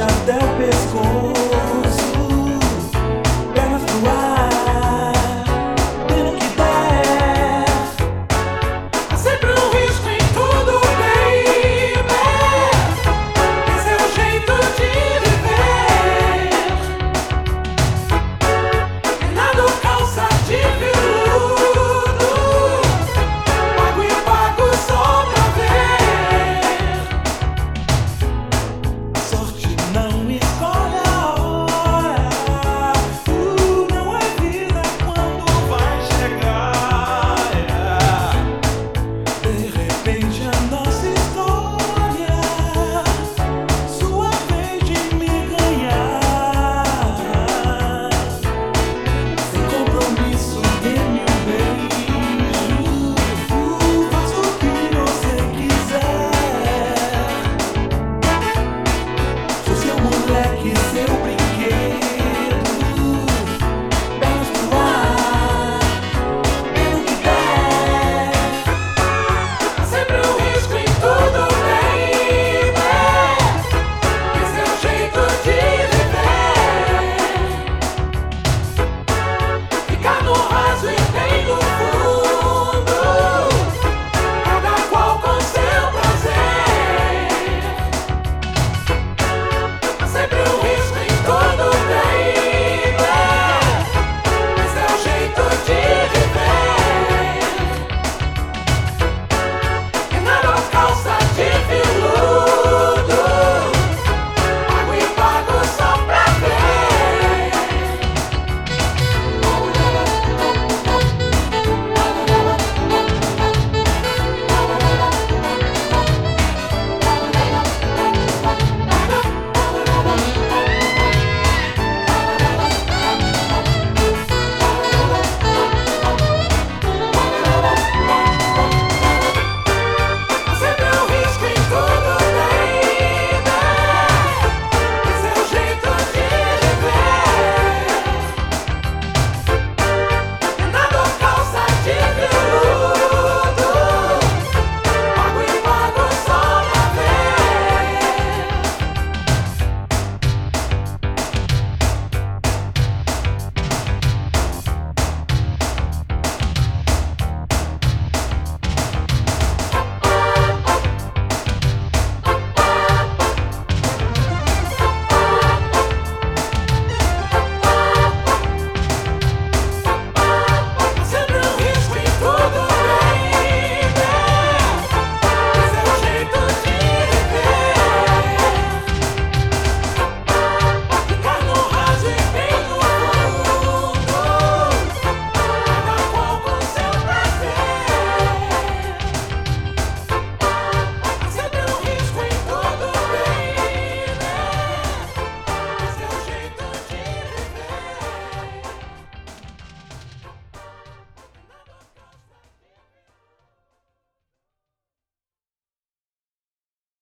até o pescoço.